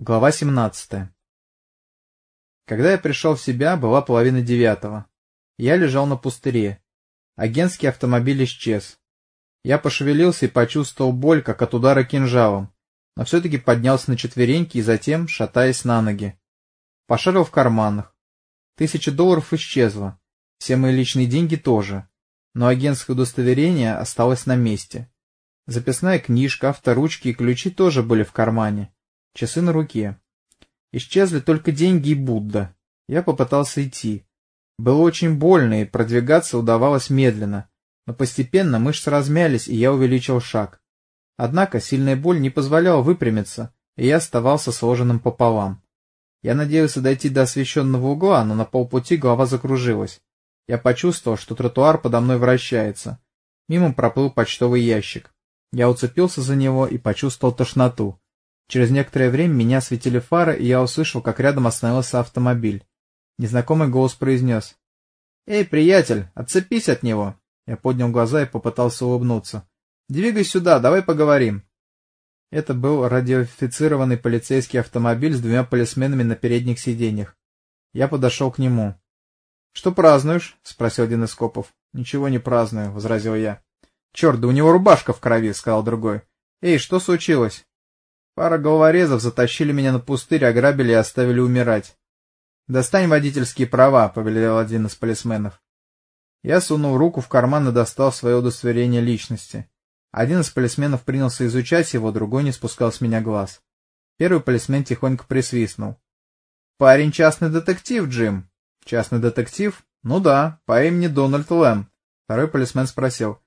Глава 17. Когда я пришел в себя, была половина девятого. Я лежал на пустыре. Агентский автомобиль исчез. Я пошевелился и почувствовал боль, как от удара кинжалом, но все-таки поднялся на четвереньки и затем, шатаясь на ноги. Пошарил в карманах. Тысяча долларов исчезла. Все мои личные деньги тоже. Но агентское удостоверение осталось на месте. Записная книжка, авторучки и ключи тоже были в кармане часы на руке. Исчезли только деньги и Будда. Я попытался идти. Было очень больно, и продвигаться удавалось медленно, но постепенно мышцы размялись, и я увеличил шаг. Однако сильная боль не позволяла выпрямиться, и я оставался сложенным пополам. Я надеялся дойти до освещенного угла, но на полпути голова закружилась. Я почувствовал, что тротуар подо мной вращается. Мимо проплыл почтовый ящик. Я уцепился за него и почувствовал тошноту. Через некоторое время меня осветили фары, и я услышал, как рядом остановился автомобиль. Незнакомый голос произнес. «Эй, приятель, отцепись от него!» Я поднял глаза и попытался улыбнуться. «Двигай сюда, давай поговорим!» Это был радиофицированный полицейский автомобиль с двумя полисменами на передних сиденьях. Я подошел к нему. «Что празднуешь?» — спросил один из копов. «Ничего не праздную», — возразил я. «Черт, да у него рубашка в крови», — сказал другой. «Эй, что случилось?» Пара головорезов затащили меня на пустырь, ограбили и оставили умирать. «Достань водительские права», — повелел один из полисменов. Я сунул руку в карман и достал свое удостоверение личности. Один из полисменов принялся изучать его, другой не спускал с меня глаз. Первый полисмен тихонько присвистнул. «Парень частный детектив, Джим». «Частный детектив? Ну да, по имени Дональд Лэм». Второй полисмен спросил.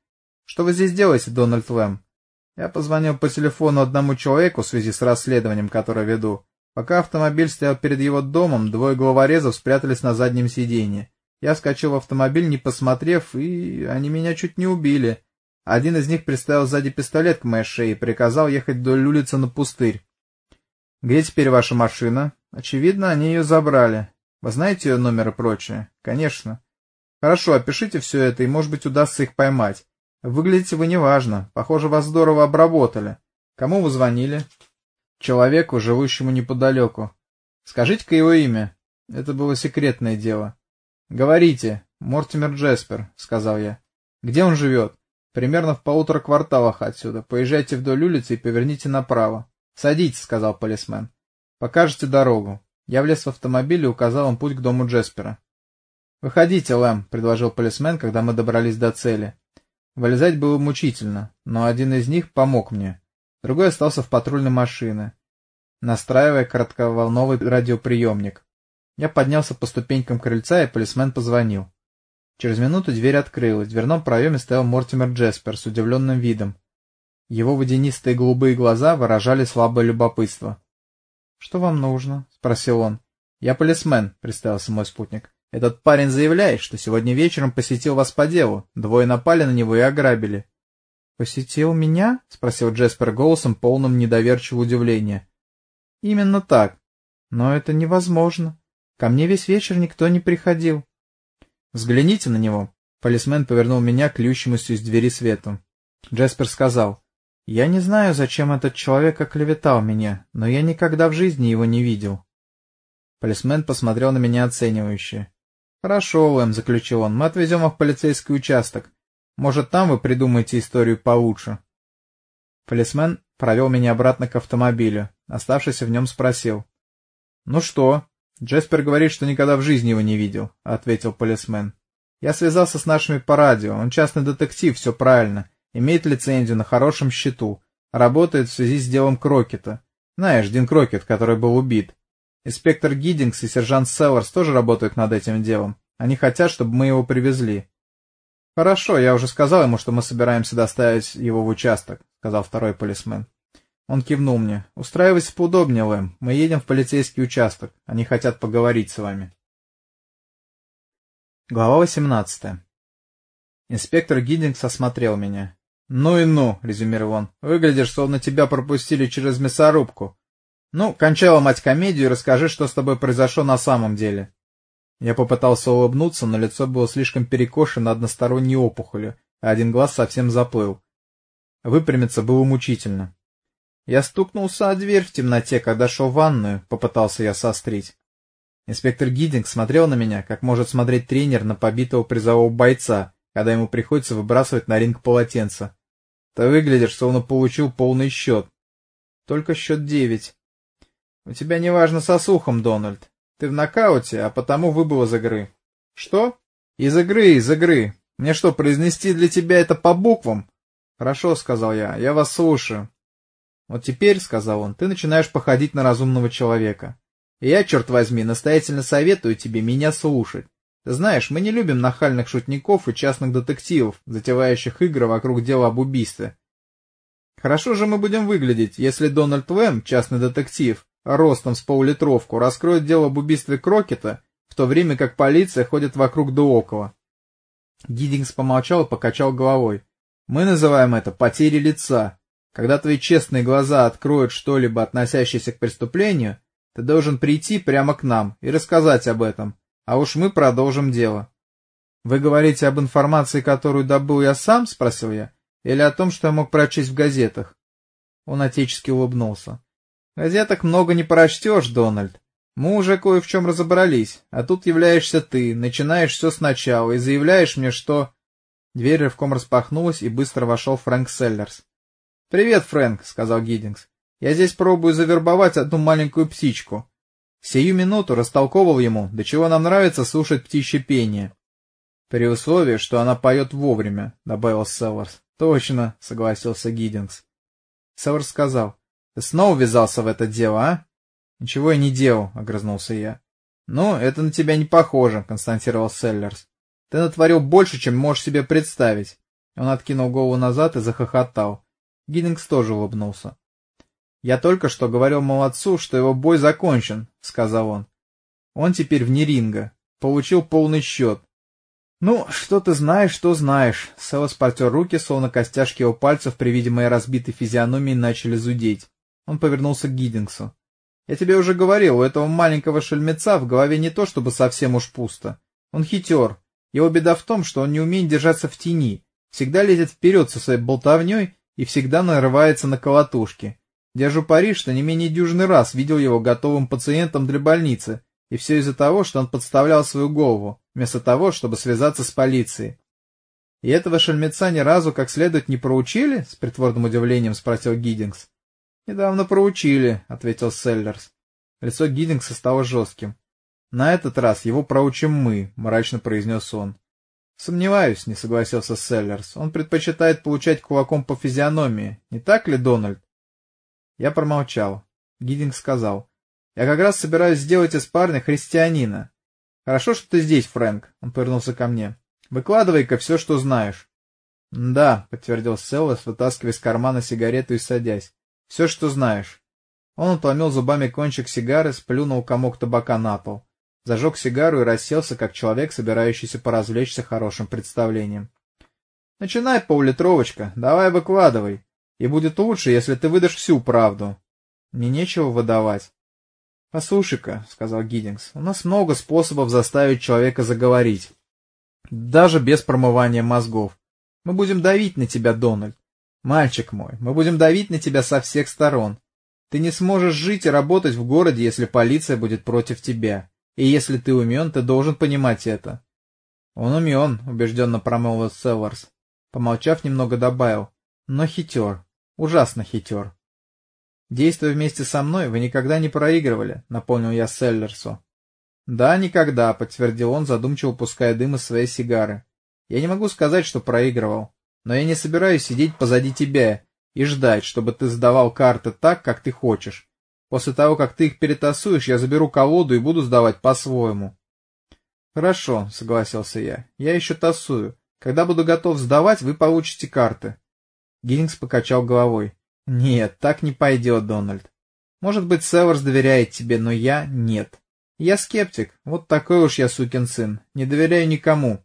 «Что вы здесь делаете, Дональд Лэм?» Я позвонил по телефону одному человеку в связи с расследованием, которое веду. Пока автомобиль стоял перед его домом, двое головорезов спрятались на заднем сиденье. Я вскочил в автомобиль, не посмотрев, и они меня чуть не убили. Один из них приставил сзади пистолет к моей шее и приказал ехать вдоль улицы на пустырь. «Где теперь ваша машина?» «Очевидно, они ее забрали. Вы знаете ее номер и прочее?» «Конечно». «Хорошо, опишите все это, и, может быть, удастся их поймать. Выглядите вы неважно. Похоже, вас здорово обработали. Кому вы звонили? Человеку, живущему неподалеку. Скажите-ка его имя. Это было секретное дело. Говорите. Мортимер Джеспер, сказал я. Где он живет? Примерно в полутора кварталах отсюда. Поезжайте вдоль улицы и поверните направо. Садитесь, сказал полисмен. Покажете дорогу. Я влез в автомобиль и указал им путь к дому Джеспера. «Выходите, Лэм», — предложил полисмен, когда мы добрались до цели. Вылезать было мучительно, но один из них помог мне. Другой остался в патрульной машине, настраивая коротковолновый радиоприемник. Я поднялся по ступенькам крыльца, и полисмен позвонил. Через минуту дверь открылась, в дверном проеме стоял Мортимер Джеспер с удивленным видом. Его водянистые голубые глаза выражали слабое любопытство. — Что вам нужно? — спросил он. — Я полисмен, — представился мой спутник. Этот парень заявляет, что сегодня вечером посетил вас по делу. Двое напали на него и ограбили. — Посетил меня? — спросил Джеспер голосом, полным недоверчивого удивления. — Именно так. Но это невозможно. Ко мне весь вечер никто не приходил. — Взгляните на него. Полисмен повернул меня к льющемуся из двери светом. Джеспер сказал. — Я не знаю, зачем этот человек оклеветал меня, но я никогда в жизни его не видел. Полисмен посмотрел на меня оценивающе. «Хорошо, Лэм», — заключил он, — «мы отвезем их в полицейский участок. Может, там вы придумаете историю получше». Полисмен провел меня обратно к автомобилю. Оставшийся в нем спросил. «Ну что?» «Джеспер говорит, что никогда в жизни его не видел», — ответил полисмен. «Я связался с нашими по радио. Он частный детектив, все правильно. Имеет лицензию на хорошем счету. Работает в связи с делом Крокета. Знаешь, Дин Крокет, который был убит. Инспектор Гиддингс и сержант Селларс тоже работают над этим делом. Они хотят, чтобы мы его привезли. — Хорошо, я уже сказал ему, что мы собираемся доставить его в участок, — сказал второй полисмен. Он кивнул мне. — Устраивайся поудобнее, Лэм. Мы едем в полицейский участок. Они хотят поговорить с вами. Глава восемнадцатая. Инспектор Гиддингс осмотрел меня. — Ну и ну, — резюмировал он. — Выглядишь, словно тебя пропустили через мясорубку. Ну, кончай ломать комедию и расскажи, что с тобой произошло на самом деле. Я попытался улыбнуться, но лицо было слишком перекошено односторонней опухолью, а один глаз совсем заплыл. Выпрямиться было мучительно. Я стукнулся о дверь в темноте, когда шел в ванную, попытался я сострить. Инспектор Гиддинг смотрел на меня, как может смотреть тренер на побитого призового бойца, когда ему приходится выбрасывать на ринг полотенце. Ты выглядишь, словно получил полный счет. Только счет девять. У тебя неважно со слухом, Дональд. Ты в нокауте, а потому выбыл из игры. Что? Из игры, из игры. Мне что, произнести для тебя это по буквам? Хорошо, сказал я, я вас слушаю. Вот теперь, сказал он, ты начинаешь походить на разумного человека. И я, черт возьми, настоятельно советую тебе меня слушать. Ты знаешь, мы не любим нахальных шутников и частных детективов, затевающих игры вокруг дела об убийстве. Хорошо же мы будем выглядеть, если Дональд Уэм, частный детектив, ростом с поллитровку, раскроет дело об убийстве Крокета, в то время как полиция ходит вокруг да около. Гиддингс помолчал и покачал головой. Мы называем это потерей лица. Когда твои честные глаза откроют что-либо, относящееся к преступлению, ты должен прийти прямо к нам и рассказать об этом, а уж мы продолжим дело. — Вы говорите об информации, которую добыл я сам? — спросил я. — Или о том, что я мог прочесть в газетах? Он отечески улыбнулся. — Газеток много не прочтешь, Дональд. Мы уже кое в чем разобрались, а тут являешься ты, начинаешь все сначала и заявляешь мне, что... Дверь рывком распахнулась, и быстро вошел Фрэнк Селлерс. — Привет, Фрэнк, — сказал Гиддингс. — Я здесь пробую завербовать одну маленькую птичку. Сию минуту растолковывал ему, до чего нам нравится слушать птичье пение. — При условии, что она поет вовремя, — добавил Селлерс. — Точно, — согласился Гиддингс. Селлерс сказал. — Ты снова ввязался в это дело, а? — Ничего я не делал, — огрызнулся я. — Ну, это на тебя не похоже, — констатировал Селлерс. — Ты натворил больше, чем можешь себе представить. Он откинул голову назад и захохотал. Гиддингс тоже улыбнулся. «Я только что говорил молодцу, что его бой закончен», — сказал он. «Он теперь вне ринга. Получил полный счет». «Ну, что ты знаешь, что знаешь». Селос потер руки, словно костяшки его пальцев при виде моей разбитой физиономии начали зудеть. Он повернулся к Гиддингсу. «Я тебе уже говорил, у этого маленького шельмеца в голове не то чтобы совсем уж пусто. Он хитер. Его беда в том, что он не умеет держаться в тени, всегда лезет вперед со своей болтовней и всегда нарывается на колотушки. Держу пари, что не менее дюжный раз видел его готовым пациентом для больницы, и все из-за того, что он подставлял свою голову, вместо того, чтобы связаться с полицией. — И этого шельмеца ни разу как следует не проучили? — с притворным удивлением спросил Гиддингс. — Недавно проучили, — ответил Селлерс. Лицо Гиддингса стало жестким. — На этот раз его проучим мы, — мрачно произнес он. — Сомневаюсь, — не согласился Селлерс. — Он предпочитает получать кулаком по физиономии. Не так ли, Дональд? Я промолчал. Гиддинг сказал. — Я как раз собираюсь сделать из парня христианина. — Хорошо, что ты здесь, Фрэнк. Он повернулся ко мне. — Выкладывай-ка все, что знаешь. — Да, — подтвердил Селлас, вытаскивая из кармана сигарету и садясь. — Все, что знаешь. Он отломил зубами кончик сигары, сплюнул комок табака на пол. Зажег сигару и расселся, как человек, собирающийся поразвлечься хорошим представлением. — Начинай, поллитровочка, давай выкладывай. И будет лучше, если ты выдашь всю правду. Мне нечего выдавать. — Послушай-ка, — сказал Гиддингс, — у нас много способов заставить человека заговорить. Даже без промывания мозгов. Мы будем давить на тебя, Дональд. Мальчик мой, мы будем давить на тебя со всех сторон. Ты не сможешь жить и работать в городе, если полиция будет против тебя. И если ты умен, ты должен понимать это. — Он умен, — убежденно промолвил Селларс. Помолчав, немного добавил. — Но хитер. Ужасно хитер. Действуя вместе со мной, вы никогда не проигрывали, напомнил я Селлерсу. Да, никогда, подтвердил он, задумчиво пуская дым из своей сигары. Я не могу сказать, что проигрывал, но я не собираюсь сидеть позади тебя и ждать, чтобы ты сдавал карты так, как ты хочешь. После того, как ты их перетасуешь, я заберу колоду и буду сдавать по-своему. Хорошо, согласился я. Я еще тасую. Когда буду готов сдавать, вы получите карты. Гиллингс покачал головой. «Нет, так не пойдет, Дональд. Может быть, Северс доверяет тебе, но я — нет. Я скептик, вот такой уж я сукин сын, не доверяю никому».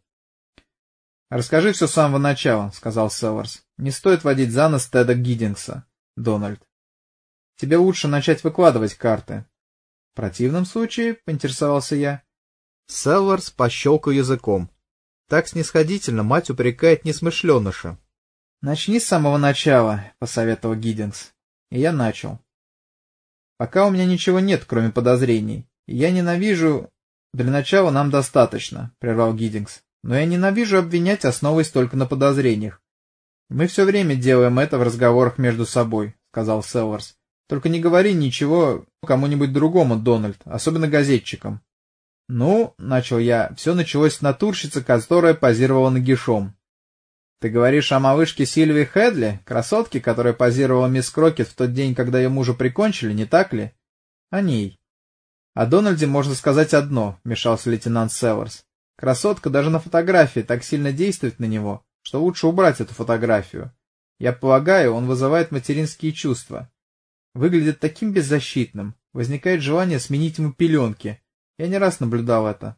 «Расскажи все с самого начала», — сказал Северс. «Не стоит водить за нос Теда Гиддингса, Дональд. Тебе лучше начать выкладывать карты». «В противном случае», — поинтересовался я. Селварс пощелкал языком. Так снисходительно мать упрекает несмышленыша. — Начни с самого начала, — посоветовал Гиддингс. И я начал. Пока у меня ничего нет, кроме подозрений. Я ненавижу... Для начала нам достаточно, — прервал Гиддингс. Но я ненавижу обвинять, основываясь только на подозрениях. Мы все время делаем это в разговорах между собой, — сказал Селларс. Только не говори ничего кому-нибудь другому, Дональд, особенно газетчикам. Ну, — начал я, — все началось с натурщицы, которая позировала нагишом. Ты говоришь о малышке Сильвии Хедли, красотке, которая позировала мисс Крокет в тот день, когда ее мужа прикончили, не так ли? О ней. О Дональде можно сказать одно, — вмешался лейтенант Селларс. Красотка даже на фотографии так сильно действует на него, что лучше убрать эту фотографию. Я полагаю, он вызывает материнские чувства. Выглядит таким беззащитным, возникает желание сменить ему пеленки. Я не раз наблюдал это.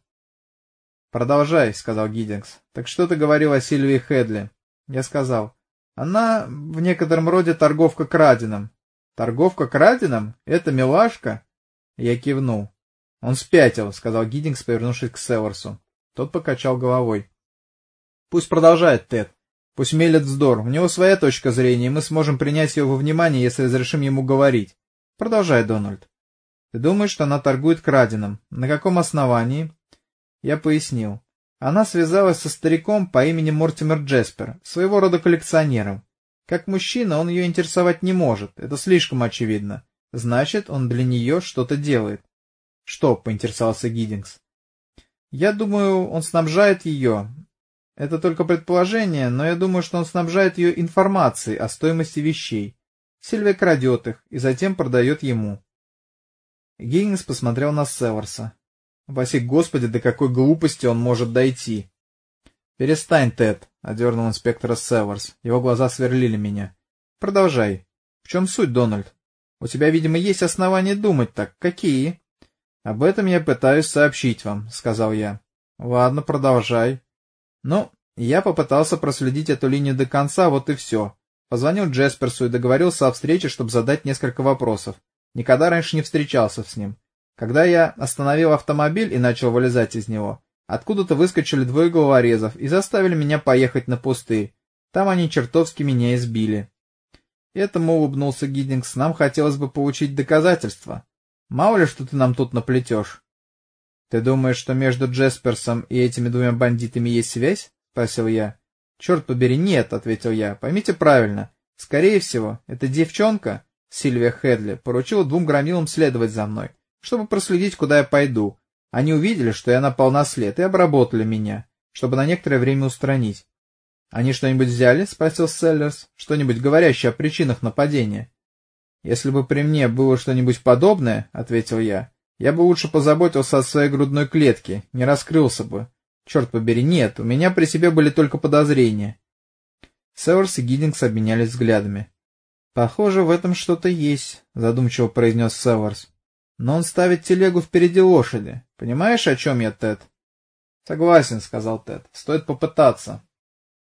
«Продолжай», — сказал Гиддингс. «Так что ты говорил о Сильвии Хедли?» Я сказал. «Она в некотором роде торговка краденым». «Торговка краденым? Это милашка?» Я кивнул. «Он спятил», — сказал Гиддингс, повернувшись к Селларсу. Тот покачал головой. Пусть продолжает, Тед. Пусть мелет вздор. У него своя точка зрения, и мы сможем принять его во внимание, если разрешим ему говорить. Продолжай, Дональд. Ты думаешь, что она торгует краденым? На каком основании? Я пояснил. Она связалась со стариком по имени Мортимер Джеспер, своего рода коллекционером. Как мужчина он ее интересовать не может, это слишком очевидно. Значит, он для нее что-то делает. Что, поинтересовался Гиддингс. Я думаю, он снабжает ее. Это только предположение, но я думаю, что он снабжает ее информацией о стоимости вещей. Сильвия крадет их и затем продает ему. Гиггинс посмотрел на Северса. Васи, господи, до какой глупости он может дойти. «Перестань, Тед», — одернул инспектора Северс. Его глаза сверлили меня. «Продолжай. В чем суть, Дональд? У тебя, видимо, есть основания думать так. Какие?» «Об этом я пытаюсь сообщить вам», — сказал я. «Ладно, продолжай». «Ну, я попытался проследить эту линию до конца, вот и все. Позвонил Джесперсу и договорился о встрече, чтобы задать несколько вопросов. Никогда раньше не встречался с ним. Когда я остановил автомобиль и начал вылезать из него, откуда-то выскочили двое головорезов и заставили меня поехать на пустырь. Там они чертовски меня избили. Этому улыбнулся Гиддингс. Нам хотелось бы получить доказательства. Мало ли, что ты нам тут наплетешь. — Ты думаешь, что между Джесперсом и этими двумя бандитами есть связь? — спросил я. — Черт побери, нет, — ответил я. — Поймите правильно. Скорее всего, эта девчонка, Сильвия Хедли, поручила двум громилам следовать за мной, чтобы проследить, куда я пойду. Они увидели, что я напал на след, и обработали меня, чтобы на некоторое время устранить. — Они что-нибудь взяли? — спросил Селлерс. — Что-нибудь говорящее о причинах нападения? «Если бы при мне было что-нибудь подобное, — ответил я, — я бы лучше позаботился о своей грудной клетке, не раскрылся бы. Черт побери, нет, у меня при себе были только подозрения». Северс и Гиддингс обменялись взглядами. «Похоже, в этом что-то есть», — задумчиво произнес Северс. «Но он ставит телегу впереди лошади. Понимаешь, о чем я, Тед?» «Согласен», — сказал Тед. «Стоит попытаться».